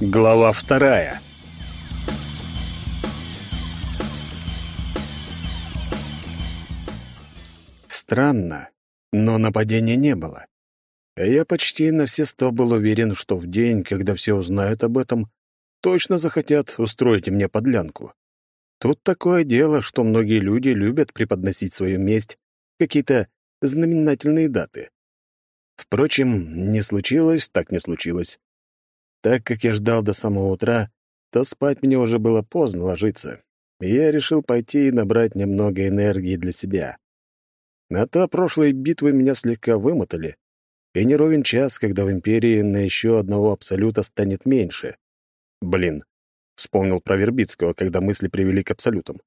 Глава вторая. Странно, но нападения не было. Я почти на все сто был уверен, что в день, когда все узнают об этом, точно захотят устроить мне подлянку. Тут такое дело, что многие люди любят преподносить свою месть какие-то знаменательные даты. Впрочем, не случилось, так не случилось. Так как я ждал до самого утра, то спать мне уже было поздно ложиться, и я решил пойти и набрать немного энергии для себя. На то прошлые битвы меня слегка вымотали, и не ровен час, когда в Империи на еще одного Абсолюта станет меньше. Блин, вспомнил про Вербицкого, когда мысли привели к Абсолютам.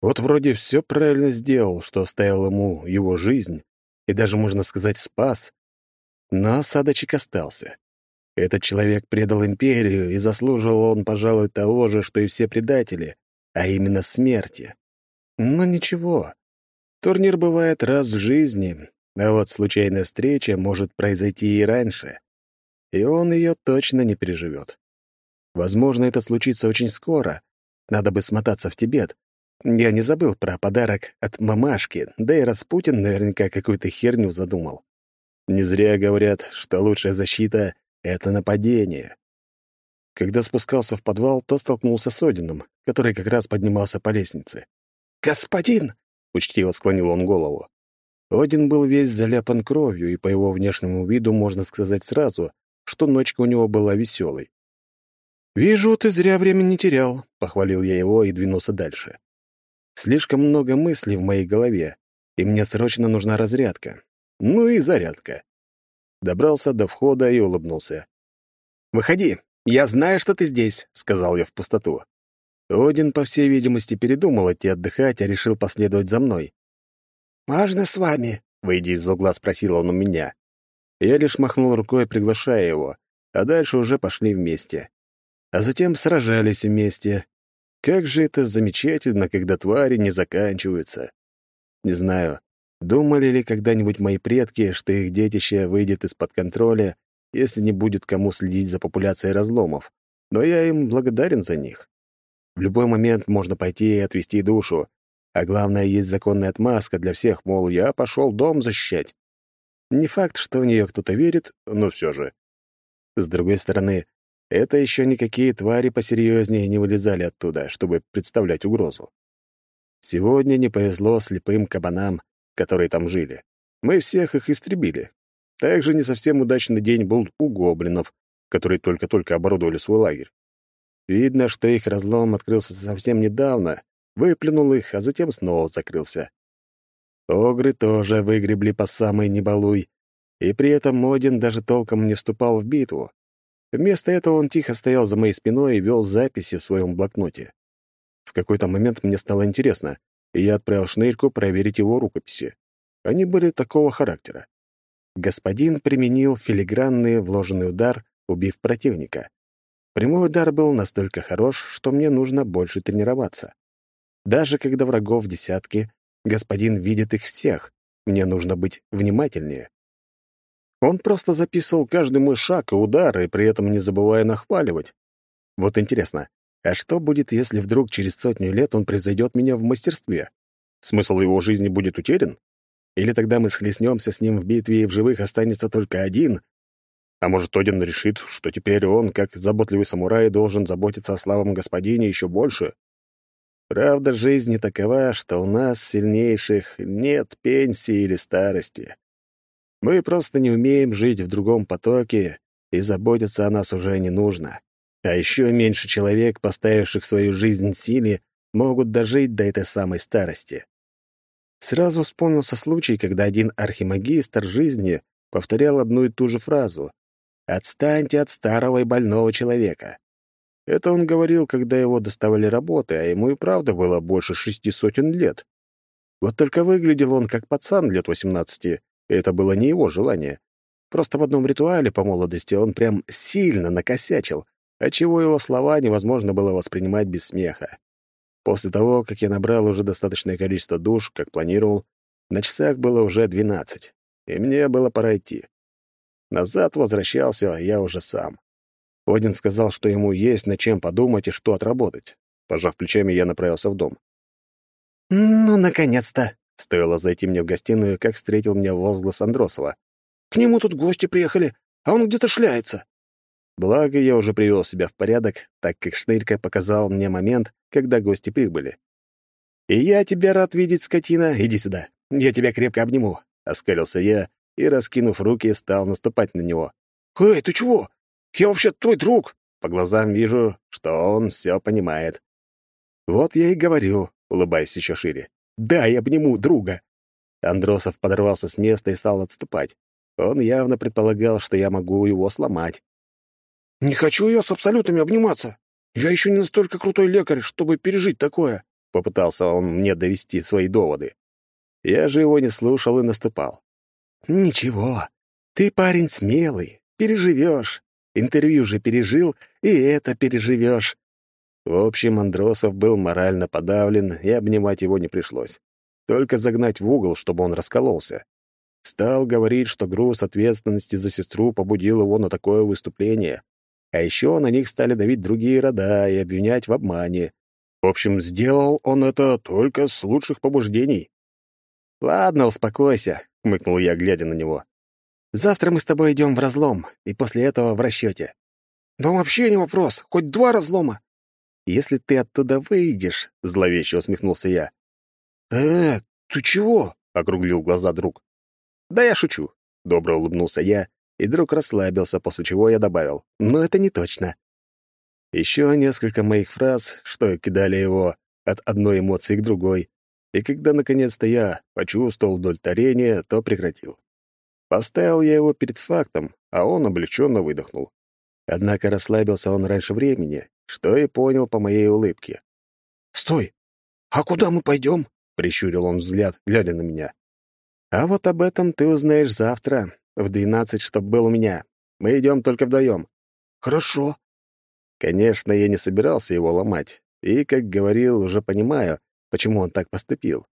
Вот вроде все правильно сделал, что оставил ему его жизнь, и даже, можно сказать, спас. Но осадочек остался. Этот человек предал империю, и заслужил он, пожалуй, того же, что и все предатели, а именно смерти. Но ничего. Турнир бывает раз в жизни, а вот случайная встреча может произойти и раньше. И он ее точно не переживет. Возможно, это случится очень скоро. Надо бы смотаться в Тибет. Я не забыл про подарок от мамашки, да и Распутин наверняка какую-то херню задумал. Не зря говорят, что лучшая защита это нападение. Когда спускался в подвал, то столкнулся с Одином, который как раз поднимался по лестнице. «Господин!» — учтиво склонил он голову. Один был весь заляпан кровью, и по его внешнему виду можно сказать сразу, что ночка у него была веселой. «Вижу, ты зря времени не терял», — похвалил я его и двинулся дальше. Слишком много мыслей в моей голове, и мне срочно нужна разрядка. Ну и зарядка добрался до входа и улыбнулся. «Выходи, я знаю, что ты здесь», — сказал я в пустоту. Один, по всей видимости, передумал идти отдыхать, а решил последовать за мной. «Можно с вами?» — выйдя из угла, спросил он у меня. Я лишь махнул рукой, приглашая его, а дальше уже пошли вместе. А затем сражались вместе. Как же это замечательно, когда твари не заканчиваются. Не знаю, Думали ли когда-нибудь мои предки, что их детище выйдет из-под контроля, если не будет кому следить за популяцией разломов? Но я им благодарен за них. В любой момент можно пойти и отвести душу. А главное, есть законная отмазка для всех, мол, я пошел дом защищать. Не факт, что в нее кто-то верит, но все же. С другой стороны, это еще никакие твари посерьезнее не вылезали оттуда, чтобы представлять угрозу. Сегодня не повезло слепым кабанам, которые там жили. Мы всех их истребили. Также не совсем удачный день был у гоблинов, которые только-только оборудовали свой лагерь. Видно, что их разлом открылся совсем недавно, выплюнул их, а затем снова закрылся. Огры тоже выгребли по самой небалуй, и при этом Один даже толком не вступал в битву. Вместо этого он тихо стоял за моей спиной и вел записи в своем блокноте. В какой-то момент мне стало интересно, и я отправил Шнырьку проверить его рукописи. Они были такого характера. Господин применил филигранный вложенный удар, убив противника. Прямой удар был настолько хорош, что мне нужно больше тренироваться. Даже когда врагов десятки, господин видит их всех, мне нужно быть внимательнее. Он просто записывал каждый мой шаг и удар, и при этом не забывая нахваливать. Вот интересно, а что будет, если вдруг через сотню лет он превзойдет меня в мастерстве? Смысл его жизни будет утерян? Или тогда мы схлестнемся с ним в битве, и в живых останется только один? А может, Один решит, что теперь он, как заботливый самурай, должен заботиться о славном господине еще больше? Правда, жизнь не такова, что у нас, сильнейших, нет пенсии или старости. Мы просто не умеем жить в другом потоке, и заботиться о нас уже не нужно. А еще меньше человек, поставивших свою жизнь силе, могут дожить до этой самой старости. Сразу вспомнился случай, когда один архимагистр жизни повторял одну и ту же фразу «Отстаньте от старого и больного человека». Это он говорил, когда его доставали работы, а ему и правда было больше шести сотен лет. Вот только выглядел он как пацан лет восемнадцати, и это было не его желание. Просто в одном ритуале по молодости он прям сильно накосячил, отчего его слова невозможно было воспринимать без смеха. После того, как я набрал уже достаточное количество душ, как планировал, на часах было уже двенадцать, и мне было пора идти. Назад возвращался я уже сам. Один сказал, что ему есть над чем подумать и что отработать. Пожав плечами, я направился в дом. «Ну, наконец-то!» Стоило зайти мне в гостиную, как встретил меня возглас Андросова. «К нему тут гости приехали, а он где-то шляется». Благо, я уже привел себя в порядок, так как Шнырька показал мне момент, когда гости прибыли. «И я тебя рад видеть, скотина. Иди сюда. Я тебя крепко обниму», — оскалился я и, раскинув руки, стал наступать на него. «Эй, ты чего? Я вообще твой друг!» По глазам вижу, что он все понимает. «Вот я и говорю», — улыбаясь еще шире. «Да, я обниму друга». Андросов подорвался с места и стал отступать. Он явно предполагал, что я могу его сломать. «Не хочу я с абсолютами обниматься. Я еще не настолько крутой лекарь, чтобы пережить такое», — попытался он мне довести свои доводы. Я же его не слушал и наступал. «Ничего, ты парень смелый, переживешь. Интервью же пережил, и это переживешь». В общем, Андросов был морально подавлен, и обнимать его не пришлось. Только загнать в угол, чтобы он раскололся. Стал говорить, что груз ответственности за сестру побудил его на такое выступление. А еще на них стали давить другие рода и обвинять в обмане. В общем, сделал он это только с лучших побуждений. «Ладно, успокойся», — хмыкнул я, глядя на него. «Завтра мы с тобой идем в разлом, и после этого в расчете». «Да вообще не вопрос, хоть два разлома». «Если ты оттуда выйдешь», — зловеще усмехнулся я. «Э, ты чего?» — округлил глаза друг. «Да я шучу», — добро улыбнулся я, и друг расслабился, после чего я добавил. «Но это не точно». Еще несколько моих фраз, что кидали его от одной эмоции к другой, и когда наконец-то я почувствовал удовлетворение, то прекратил. Поставил я его перед фактом, а он облегченно выдохнул. Однако расслабился он раньше времени, что и понял по моей улыбке. «Стой! А куда мы пойдем?» — прищурил он взгляд, глядя на меня. «А вот об этом ты узнаешь завтра, в двенадцать, чтоб был у меня. Мы идем только вдвоем». «Хорошо». Конечно, я не собирался его ломать, и, как говорил, уже понимаю, почему он так поступил.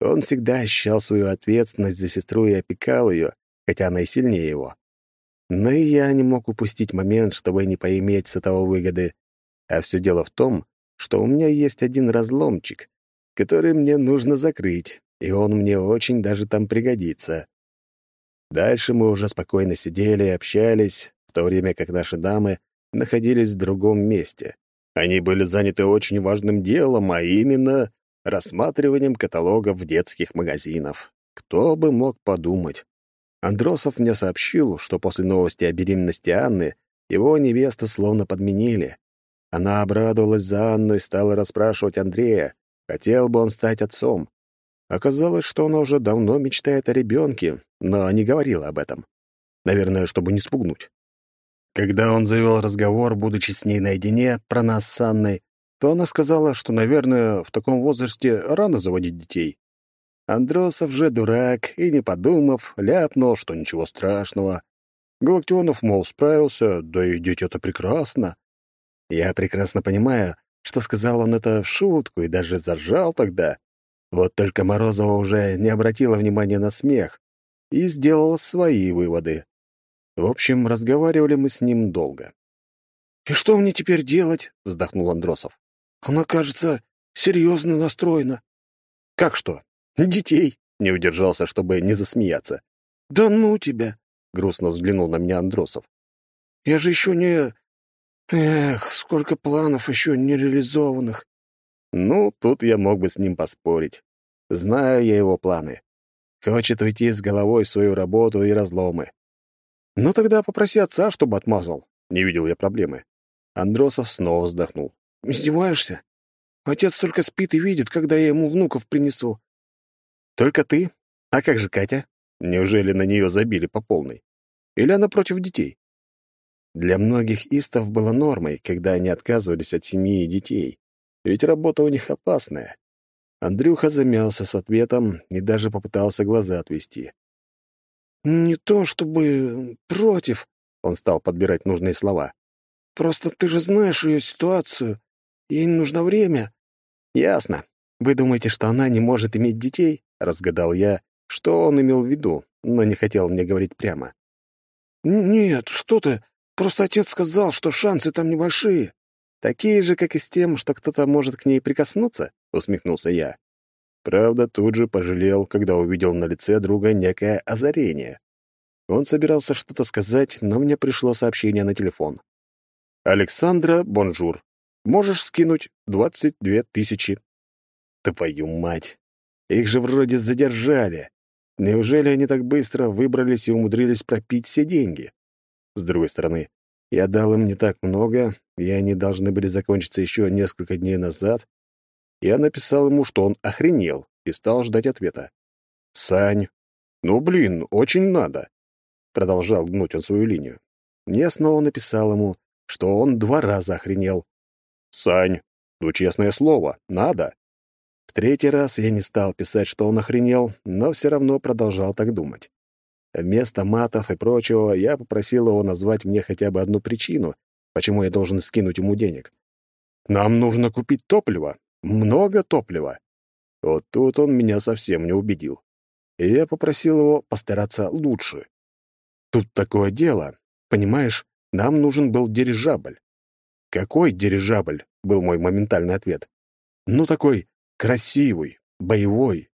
Он всегда ощущал свою ответственность за сестру и опекал ее, хотя она и сильнее его. Но и я не мог упустить момент, чтобы не поиметь с этого выгоды. А все дело в том, что у меня есть один разломчик, который мне нужно закрыть, и он мне очень даже там пригодится. Дальше мы уже спокойно сидели и общались, в то время как наши дамы находились в другом месте. Они были заняты очень важным делом, а именно рассматриванием каталогов детских магазинов. Кто бы мог подумать? Андросов мне сообщил, что после новости о беременности Анны его невесту словно подменили. Она обрадовалась за Анну и стала расспрашивать Андрея, хотел бы он стать отцом. Оказалось, что она уже давно мечтает о ребенке, но не говорила об этом. Наверное, чтобы не спугнуть. Когда он завел разговор, будучи с ней наедине, про нас с Анной, то она сказала, что, наверное, в таком возрасте рано заводить детей. Андросов же дурак и, не подумав, ляпнул, что ничего страшного. Галактионов, мол, справился, да и дети-то прекрасно. Я прекрасно понимаю, что сказал он это в шутку и даже заржал тогда. Вот только Морозова уже не обратила внимания на смех и сделала свои выводы. В общем, разговаривали мы с ним долго. «И что мне теперь делать?» — вздохнул Андросов. Она, кажется, серьезно настроена. Как что? Детей? Не удержался, чтобы не засмеяться. Да ну тебя! Грустно взглянул на меня Андросов. Я же еще не... Эх, сколько планов еще не реализованных. Ну, тут я мог бы с ним поспорить. Знаю я его планы. Хочет уйти с головой в свою работу и разломы. Ну тогда попроси отца, чтобы отмазал. Не видел я проблемы. Андросов снова вздохнул. Издеваешься? Отец только спит и видит, когда я ему внуков принесу. Только ты? А как же Катя? Неужели на нее забили по полной? Или она против детей? Для многих истов было нормой, когда они отказывались от семьи и детей. Ведь работа у них опасная. Андрюха замялся с ответом и даже попытался глаза отвести. «Не то чтобы против», — он стал подбирать нужные слова. «Просто ты же знаешь ее ситуацию. Ей нужно время». «Ясно. Вы думаете, что она не может иметь детей?» — разгадал я, что он имел в виду, но не хотел мне говорить прямо. «Нет, что ты. Просто отец сказал, что шансы там небольшие. Такие же, как и с тем, что кто-то может к ней прикоснуться, усмехнулся я. Правда, тут же пожалел, когда увидел на лице друга некое озарение. Он собирался что-то сказать, но мне пришло сообщение на телефон. «Александра, bonjour. Можешь скинуть двадцать две тысячи». Твою мать! Их же вроде задержали. Неужели они так быстро выбрались и умудрились пропить все деньги? С другой стороны, я дал им не так много, и они должны были закончиться еще несколько дней назад. Я написал ему, что он охренел, и стал ждать ответа. «Сань, ну, блин, очень надо!» Продолжал гнуть он свою линию. Я снова написал ему, что он два раза охренел. «Сань, ну, честное слово, надо!» В третий раз я не стал писать, что он охренел, но все равно продолжал так думать. Вместо матов и прочего я попросил его назвать мне хотя бы одну причину, почему я должен скинуть ему денег. Нам нужно купить топливо. Много топлива. Вот тут он меня совсем не убедил. И я попросил его постараться лучше. Тут такое дело. Понимаешь, нам нужен был дирижабль. Какой дирижабль? Был мой моментальный ответ. Ну, такой красивый, боевой,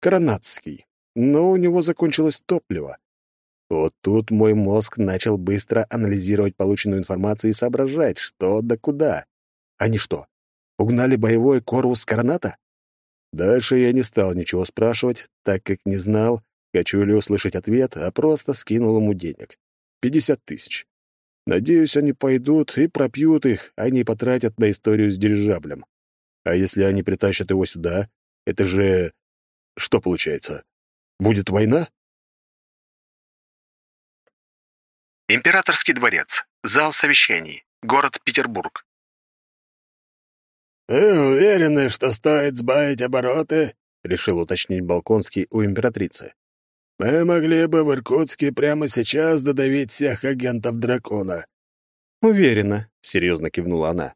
коронатский. Но у него закончилось топливо. Вот тут мой мозг начал быстро анализировать полученную информацию и соображать, что да куда. Они что, угнали боевой корпус Короната? Дальше я не стал ничего спрашивать, так как не знал, хочу ли услышать ответ, а просто скинул ему денег. Пятьдесят тысяч. Надеюсь, они пойдут и пропьют их, а не потратят на историю с дирижаблем. А если они притащат его сюда, это же... Что получается? Будет война? Императорский дворец. Зал совещаний. Город Петербург. «Вы уверены, что стоит сбавить обороты?» — решил уточнить Балконский у императрицы. «Мы могли бы в Иркутске прямо сейчас додавить всех агентов дракона». «Уверена», — серьезно кивнула она.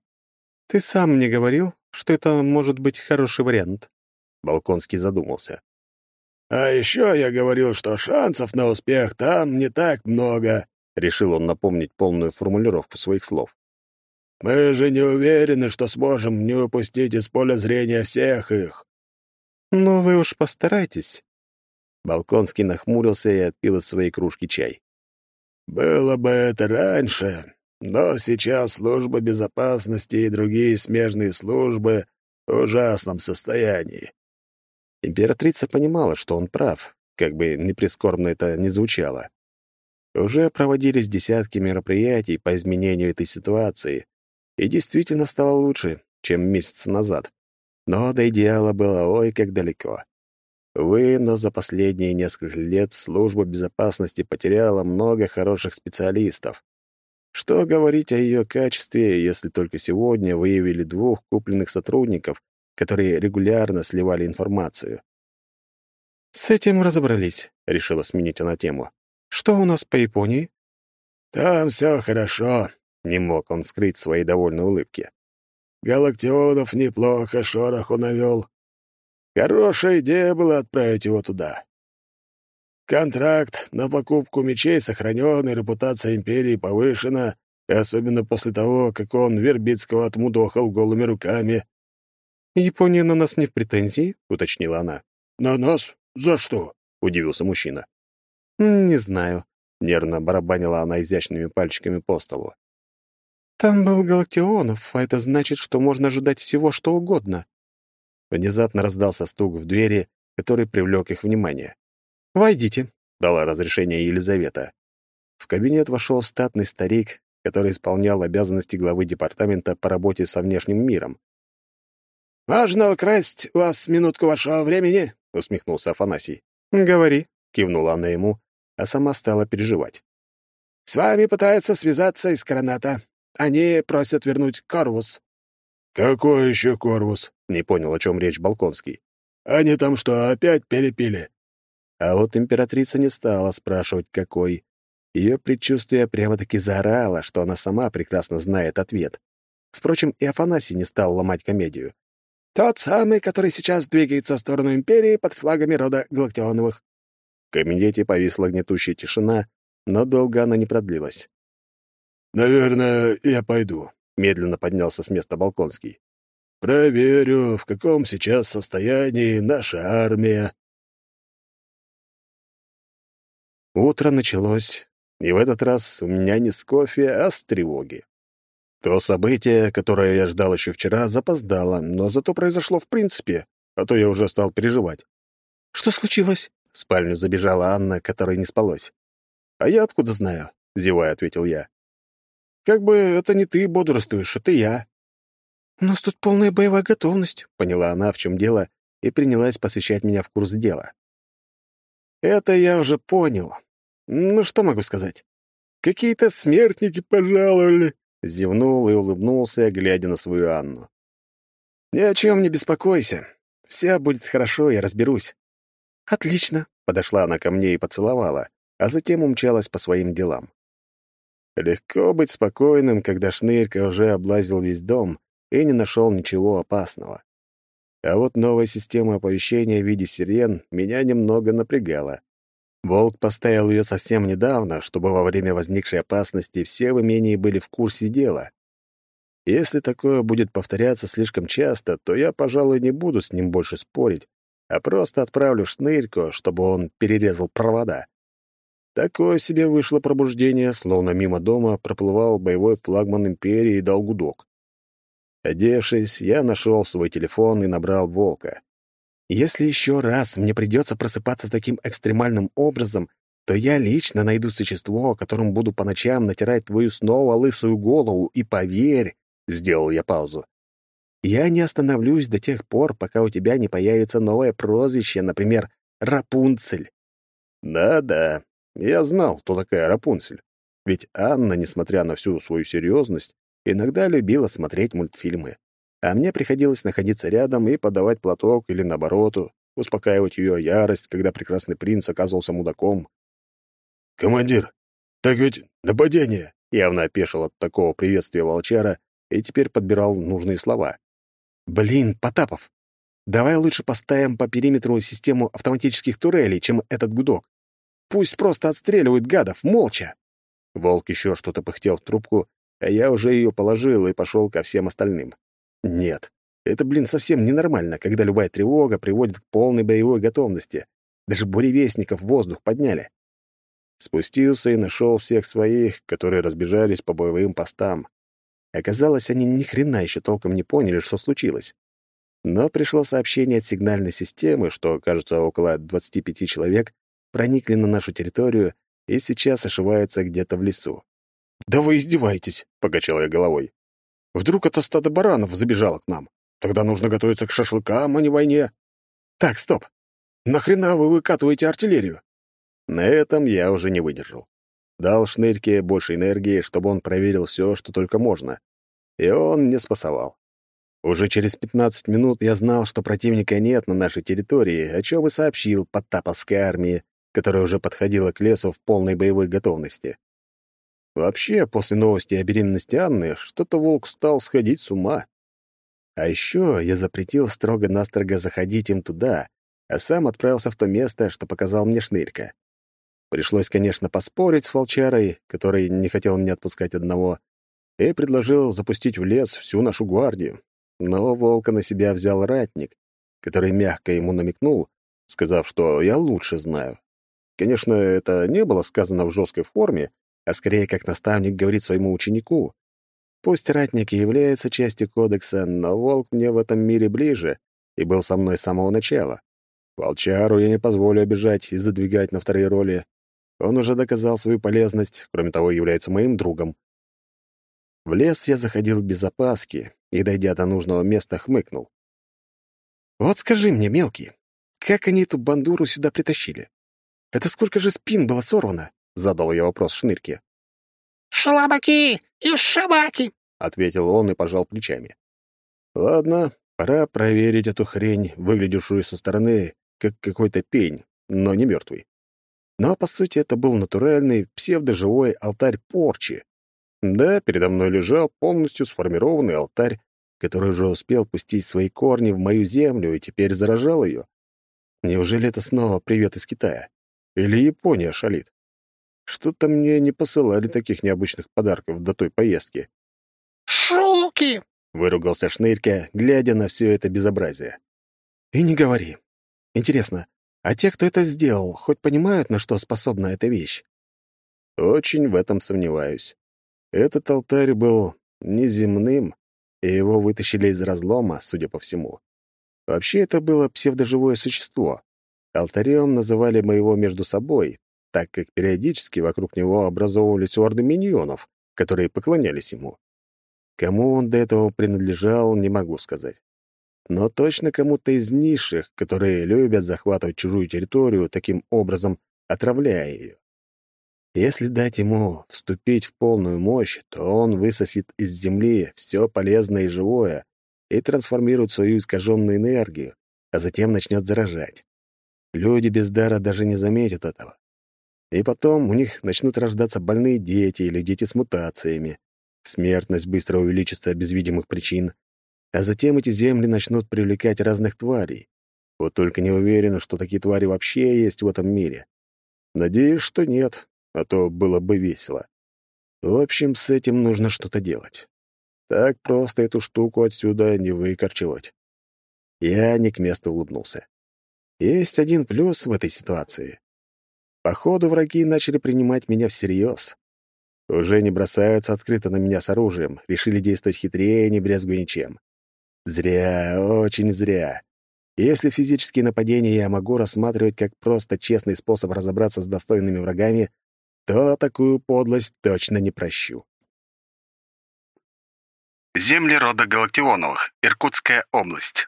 «Ты сам мне говорил, что это может быть хороший вариант». Балконский задумался. «А еще я говорил, что шансов на успех там не так много», — решил он напомнить полную формулировку своих слов. «Мы же не уверены, что сможем не упустить из поля зрения всех их». «Ну вы уж постарайтесь». Балконский нахмурился и отпил из своей кружки чай. «Было бы это раньше, но сейчас служба безопасности и другие смежные службы в ужасном состоянии. Императрица понимала, что он прав, как бы неприскорбно это ни звучало. Уже проводились десятки мероприятий по изменению этой ситуации, и действительно стало лучше, чем месяц назад. Но до идеала было ой как далеко. Увы, но за последние несколько лет служба безопасности потеряла много хороших специалистов. Что говорить о ее качестве, если только сегодня выявили двух купленных сотрудников, которые регулярно сливали информацию? «С этим разобрались», — решила сменить она тему. «Что у нас по Японии?» «Там все хорошо», — не мог он скрыть своей довольной улыбки. «Галактионов неплохо шороху навел. Хорошая идея была отправить его туда. Контракт на покупку мечей сохранен, и репутация империи повышена, и особенно после того, как он Вербицкого отмудохал голыми руками. «Япония на нас не в претензии?» — уточнила она. «На нас? За что?» — удивился мужчина. «Не знаю», — нервно барабанила она изящными пальчиками по столу. «Там был Галактионов, а это значит, что можно ожидать всего, что угодно». Внезапно раздался стук в двери, который привлек их внимание. «Войдите», — дала разрешение Елизавета. В кабинет вошел статный старик, который исполнял обязанности главы департамента по работе со внешним миром. «Можно украсть у вас минутку вашего времени?» — усмехнулся Афанасий. «Говори», — кивнула она ему, а сама стала переживать. «С вами пытаются связаться из Короната. Они просят вернуть Корвус». «Какой еще Корвус?» — не понял, о чем речь Балконский. «Они там что, опять перепили?» А вот императрица не стала спрашивать, какой. Ее предчувствие прямо-таки заорало, что она сама прекрасно знает ответ. Впрочем, и Афанасий не стал ломать комедию. «Тот самый, который сейчас двигается в сторону империи под флагами рода Галактионовых». В кабинете повисла гнетущая тишина, но долго она не продлилась. «Наверное, я пойду», — медленно поднялся с места Балконский. «Проверю, в каком сейчас состоянии наша армия». Утро началось, и в этот раз у меня не с кофе, а с тревоги. То событие, которое я ждал еще вчера, запоздало, но зато произошло в принципе, а то я уже стал переживать. «Что случилось?» — в спальню забежала Анна, которой не спалось. «А я откуда знаю?» — зевая ответил я. «Как бы это не ты бодрствуешь, это я». «У нас тут полная боевая готовность», — поняла она, в чем дело, и принялась посвящать меня в курс дела. «Это я уже понял. Ну, что могу сказать? Какие-то смертники пожаловали», — зевнул и улыбнулся, глядя на свою Анну. «Ни о чем не беспокойся. Все будет хорошо, я разберусь». «Отлично», — подошла она ко мне и поцеловала, а затем умчалась по своим делам. Легко быть спокойным, когда Шнырька уже облазил весь дом и не нашел ничего опасного. А вот новая система оповещения в виде сирен меня немного напрягала. Волк поставил ее совсем недавно, чтобы во время возникшей опасности все в имении были в курсе дела. Если такое будет повторяться слишком часто, то я, пожалуй, не буду с ним больше спорить, а просто отправлю шнырьку, чтобы он перерезал провода. Такое себе вышло пробуждение, словно мимо дома проплывал боевой флагман империи и дал гудок. Одевшись, я нашел свой телефон и набрал волка. Если еще раз мне придется просыпаться таким экстремальным образом, то я лично найду существо, которым буду по ночам натирать твою снова лысую голову, и поверь, — сделал я паузу, — я не остановлюсь до тех пор, пока у тебя не появится новое прозвище, например, Рапунцель. Да-да, я знал, кто такая Рапунцель. Ведь Анна, несмотря на всю свою серьезность, иногда любила смотреть мультфильмы. А мне приходилось находиться рядом и подавать платок или, наоборот, успокаивать ее ярость, когда прекрасный принц оказывался мудаком. «Командир, так ведь нападение!» Явно опешил от такого приветствия волчара и теперь подбирал нужные слова. «Блин, Потапов, давай лучше поставим по периметру систему автоматических турелей, чем этот гудок. Пусть просто отстреливают гадов, молча. Волк еще что-то пыхтел в трубку, а я уже ее положил и пошел ко всем остальным. Нет, это, блин, совсем ненормально, когда любая тревога приводит к полной боевой готовности. Даже буревестников в воздух подняли. Спустился и нашел всех своих, которые разбежались по боевым постам. Оказалось, они ни хрена еще толком не поняли, что случилось. Но пришло сообщение от сигнальной системы, что, кажется, около 25 человек проникли на нашу территорию и сейчас ошиваются где-то в лесу. «Да вы издеваетесь!» — покачал я головой. «Вдруг это стадо баранов забежало к нам? Тогда нужно готовиться к шашлыкам, а не войне». «Так, стоп! Нахрена вы выкатываете артиллерию?» На этом я уже не выдержал. Дал Шнырьке больше энергии, чтобы он проверил все, что только можно. И он не спасовал. Уже через 15 минут я знал, что противника нет на нашей территории, о чем и сообщил подтаповской армии, которая уже подходила к лесу в полной боевой готовности. Вообще, после новости о беременности Анны, что-то волк стал сходить с ума. А еще я запретил строго-настрого заходить им туда, а сам отправился в то место, что показал мне Шнырька. Пришлось, конечно, поспорить с волчарой, который не хотел меня отпускать одного, и предложил запустить в лес всю нашу гвардию. Но волка на себя взял ратник, который мягко ему намекнул, сказав, что я лучше знаю, Конечно, это не было сказано в жесткой форме, а скорее как наставник говорит своему ученику. Пусть ратник и является частью кодекса, но волк мне в этом мире ближе и был со мной с самого начала. Волчару я не позволю обижать и задвигать на вторые роли. Он уже доказал свою полезность, кроме того, является моим другом. В лес я заходил без опаски и, дойдя до нужного места, хмыкнул. «Вот скажи мне, мелкий, как они эту бандуру сюда притащили? Это сколько же спин было сорвано?» — задал я вопрос Шнырке. «Шлабаки и шабаки!» — ответил он и пожал плечами. «Ладно, пора проверить эту хрень, выглядевшую со стороны, как какой-то пень, но не мертвый. Но, по сути, это был натуральный псевдоживой алтарь порчи. Да, передо мной лежал полностью сформированный алтарь, который уже успел пустить свои корни в мою землю и теперь заражал ее. Неужели это снова привет из Китая? Или Япония шалит? Что-то мне не посылали таких необычных подарков до той поездки. «Шуки!» — выругался Шнырька, глядя на все это безобразие. «И не говори. Интересно, а те, кто это сделал, хоть понимают, на что способна эта вещь?» Очень в этом сомневаюсь. Этот алтарь был неземным, и его вытащили из разлома, судя по всему. Вообще это было псевдоживое существо. Алтарем называли мы его между собой, так как периодически вокруг него образовывались орды миньонов, которые поклонялись ему. Кому он до этого принадлежал, не могу сказать. Но точно кому-то из низших, которые любят захватывать чужую территорию, таким образом отравляя ее. Если дать ему вступить в полную мощь, то он высосет из земли все полезное и живое и трансформирует свою искаженную энергию, а затем начнет заражать. Люди без дара даже не заметят этого. И потом у них начнут рождаться больные дети или дети с мутациями. Смертность быстро увеличится без видимых причин. А затем эти земли начнут привлекать разных тварей. Вот только не уверен, что такие твари вообще есть в этом мире. Надеюсь, что нет, а то было бы весело. В общем, с этим нужно что-то делать. Так просто эту штуку отсюда не выкорчевать. Я не к месту улыбнулся. Есть один плюс в этой ситуации. Походу, враги начали принимать меня всерьез. Уже не бросаются открыто на меня с оружием, решили действовать хитрее, не брезгуя ничем. Зря, очень зря. Если физические нападения я могу рассматривать как просто честный способ разобраться с достойными врагами, то такую подлость точно не прощу. Земли рода Галактионовых, Иркутская область.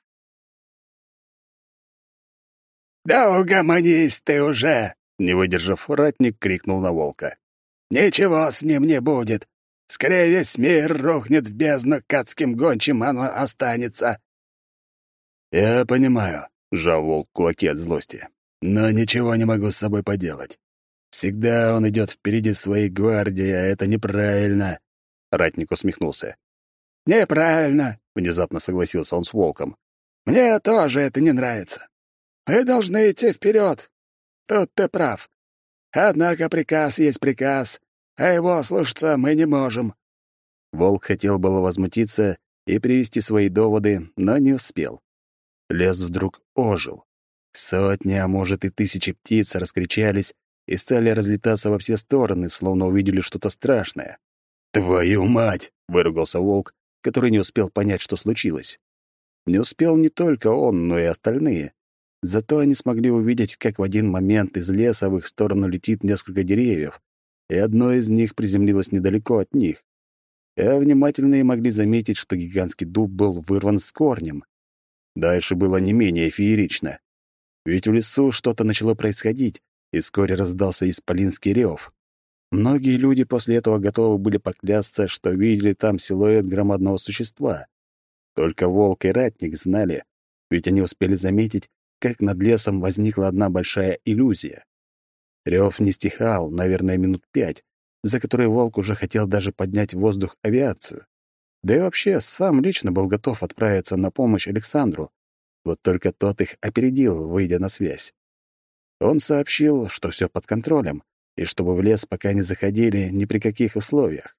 «Да угомонись ты уже!» Не выдержав, ратник крикнул на волка. «Ничего с ним не будет. Скорее весь мир рухнет в бездну, к адским гончим оно останется». «Я понимаю», — волк кулаки от злости. «Но ничего не могу с собой поделать. Всегда он идет впереди своей гвардии, а это неправильно». Ратник усмехнулся. «Неправильно», — внезапно согласился он с волком. «Мне тоже это не нравится. Мы должны идти вперед, Тут ты прав. Однако приказ есть приказ, а его слушаться мы не можем». Волк хотел было возмутиться и привести свои доводы, но не успел. Лес вдруг ожил. Сотни, а может и тысячи птиц раскричались и стали разлетаться во все стороны, словно увидели что-то страшное. «Твою мать!» — выругался волк, который не успел понять, что случилось. Не успел не только он, но и остальные. Зато они смогли увидеть, как в один момент из леса в их сторону летит несколько деревьев, и одно из них приземлилось недалеко от них. А внимательные могли заметить, что гигантский дуб был вырван с корнем. Дальше было не менее феерично. Ведь в лесу что-то начало происходить, и вскоре раздался исполинский рев. Многие люди после этого готовы были поклясться, что видели там силуэт громадного существа. Только волк и ратник знали, ведь они успели заметить, как над лесом возникла одна большая иллюзия. Рев не стихал, наверное, минут пять, за которые волк уже хотел даже поднять в воздух авиацию. Да и вообще сам лично был готов отправиться на помощь Александру. Вот только тот их опередил, выйдя на связь. Он сообщил, что все под контролем, и чтобы в лес пока не заходили ни при каких условиях.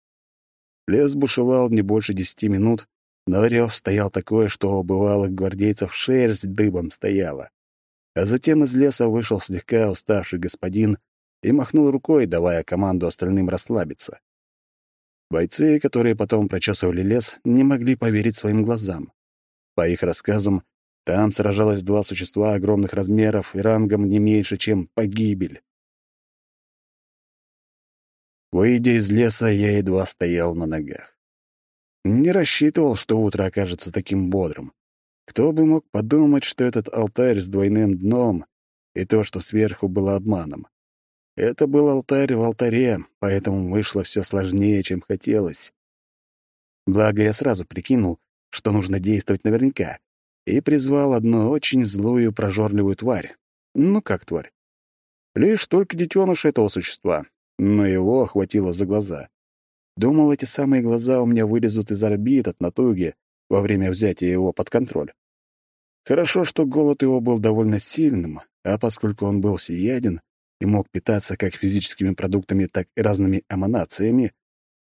Лес бушевал не больше десяти минут, но рев стоял такое, что у бывалых гвардейцев шерсть дыбом стояла. А затем из леса вышел слегка уставший господин и махнул рукой, давая команду остальным расслабиться. Бойцы, которые потом прочесывали лес, не могли поверить своим глазам. По их рассказам, там сражалось два существа огромных размеров и рангом не меньше, чем погибель. Выйдя из леса, я едва стоял на ногах. Не рассчитывал, что утро окажется таким бодрым. Кто бы мог подумать, что этот алтарь с двойным дном и то, что сверху было обманом. Это был алтарь в алтаре, поэтому вышло все сложнее, чем хотелось. Благо, я сразу прикинул, что нужно действовать наверняка, и призвал одну очень злую прожорливую тварь. Ну, как тварь? Лишь только детеныш этого существа, но его охватило за глаза. Думал, эти самые глаза у меня вылезут из орбит от натуги во время взятия его под контроль. Хорошо, что голод его был довольно сильным, а поскольку он был всеяден, и мог питаться как физическими продуктами, так и разными эманациями,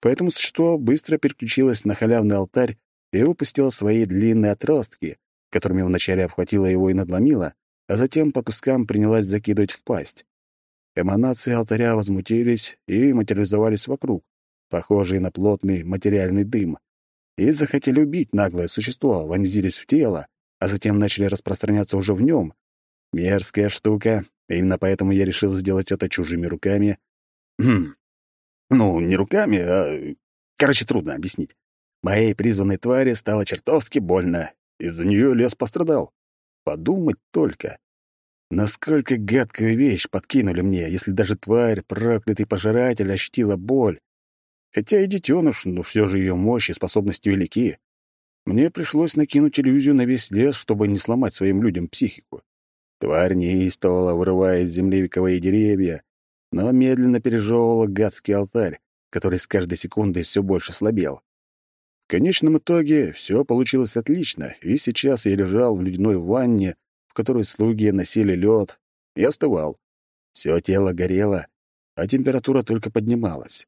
поэтому существо быстро переключилось на халявный алтарь и выпустило свои длинные отростки, которыми вначале обхватила его и надломила, а затем по кускам принялась закидывать в пасть. Эманации алтаря возмутились и материализовались вокруг, похожие на плотный материальный дым, и захотели убить наглое существо, вонзились в тело, а затем начали распространяться уже в нем. Мерзкая штука, именно поэтому я решил сделать это чужими руками. Хм. Ну, не руками, а... Короче, трудно объяснить. Моей призванной твари стало чертовски больно. Из-за нее лес пострадал. Подумать только. Насколько гадкую вещь подкинули мне, если даже тварь, проклятый пожиратель, ощутила боль. Хотя и детеныш, но все же ее мощь и способности велики. Мне пришлось накинуть иллюзию на весь лес, чтобы не сломать своим людям психику. Тварь неистовала, вырывая из земли вековые деревья, но медленно пережевывала гадский алтарь, который с каждой секундой все больше слабел. В конечном итоге все получилось отлично, и сейчас я лежал в ледяной ванне, в которой слуги носили лед, и остывал. Все тело горело, а температура только поднималась.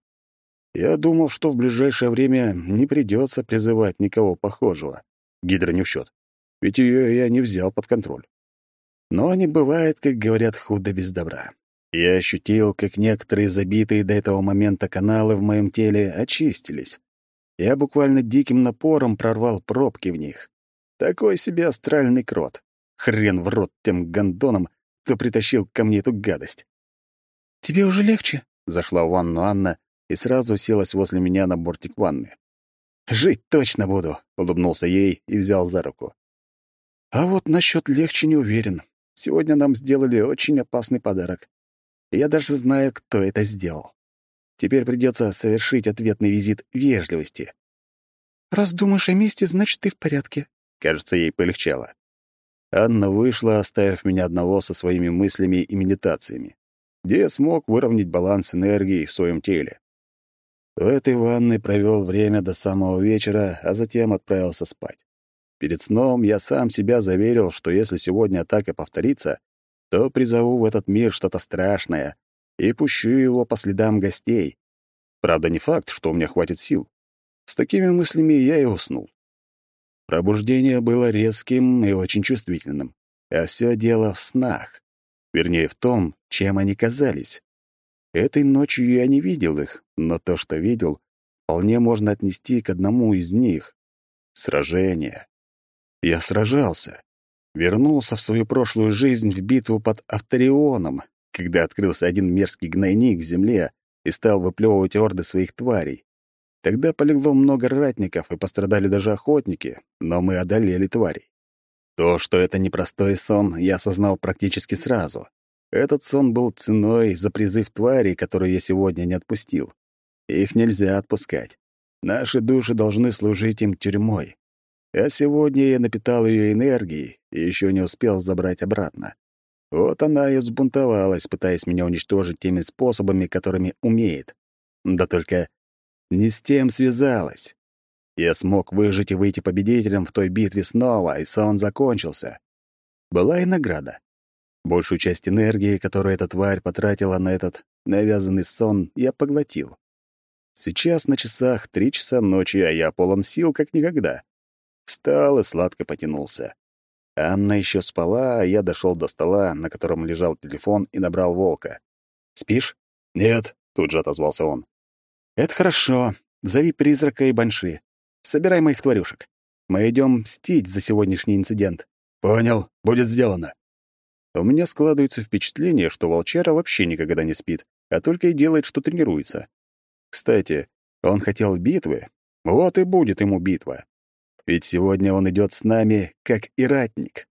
Я думал, что в ближайшее время не придется призывать никого похожего. Гидра не в счет, ведь ее я не взял под контроль. Но не бывает, как говорят, худо без добра. Я ощутил, как некоторые забитые до этого момента каналы в моем теле очистились. Я буквально диким напором прорвал пробки в них. Такой себе астральный крот. Хрен в рот тем гондонам, кто притащил ко мне эту гадость. «Тебе уже легче?» — зашла в ванну Анна и сразу уселась возле меня на бортик ванны. «Жить точно буду», — улыбнулся ей и взял за руку. «А вот насчет легче не уверен. Сегодня нам сделали очень опасный подарок. Я даже знаю, кто это сделал. Теперь придется совершить ответный визит вежливости». «Раз думаешь о месте, значит, ты в порядке». Кажется, ей полегчало. Анна вышла, оставив меня одного со своими мыслями и медитациями, где я смог выровнять баланс энергии в своем теле. В этой ванной провел время до самого вечера, а затем отправился спать. Перед сном я сам себя заверил, что если сегодня атака повторится, то призову в этот мир что-то страшное и пущу его по следам гостей. Правда, не факт, что у меня хватит сил. С такими мыслями я и уснул. Пробуждение было резким и очень чувствительным. А все дело в снах. Вернее, в том, чем они казались. Этой ночью я не видел их, но то, что видел, вполне можно отнести к одному из них — сражение. Я сражался. Вернулся в свою прошлую жизнь в битву под Авторионом, когда открылся один мерзкий гнойник в земле и стал выплевывать орды своих тварей. Тогда полегло много ратников и пострадали даже охотники, но мы одолели тварей. То, что это непростой сон, я осознал практически сразу. Этот сон был ценой за призыв тварей, которые я сегодня не отпустил. Их нельзя отпускать. Наши души должны служить им тюрьмой. А сегодня я напитал ее энергией и еще не успел забрать обратно. Вот она и взбунтовалась, пытаясь меня уничтожить теми способами, которыми умеет. Да только не с тем связалась. Я смог выжить и выйти победителем в той битве снова, и сон закончился. Была и награда. Большую часть энергии, которую эта тварь потратила на этот навязанный сон, я поглотил. Сейчас на часах три часа ночи, а я полон сил, как никогда. Встал и сладко потянулся. Анна еще спала, а я дошел до стола, на котором лежал телефон, и набрал волка. «Спишь?» «Нет», — тут же отозвался он. «Это хорошо. Зови призрака и банши. Собирай моих тварюшек. Мы идем мстить за сегодняшний инцидент». «Понял. Будет сделано». У меня складывается впечатление, что волчара вообще никогда не спит, а только и делает, что тренируется. Кстати, он хотел битвы. Вот и будет ему битва. Ведь сегодня он идет с нами, как и ратник.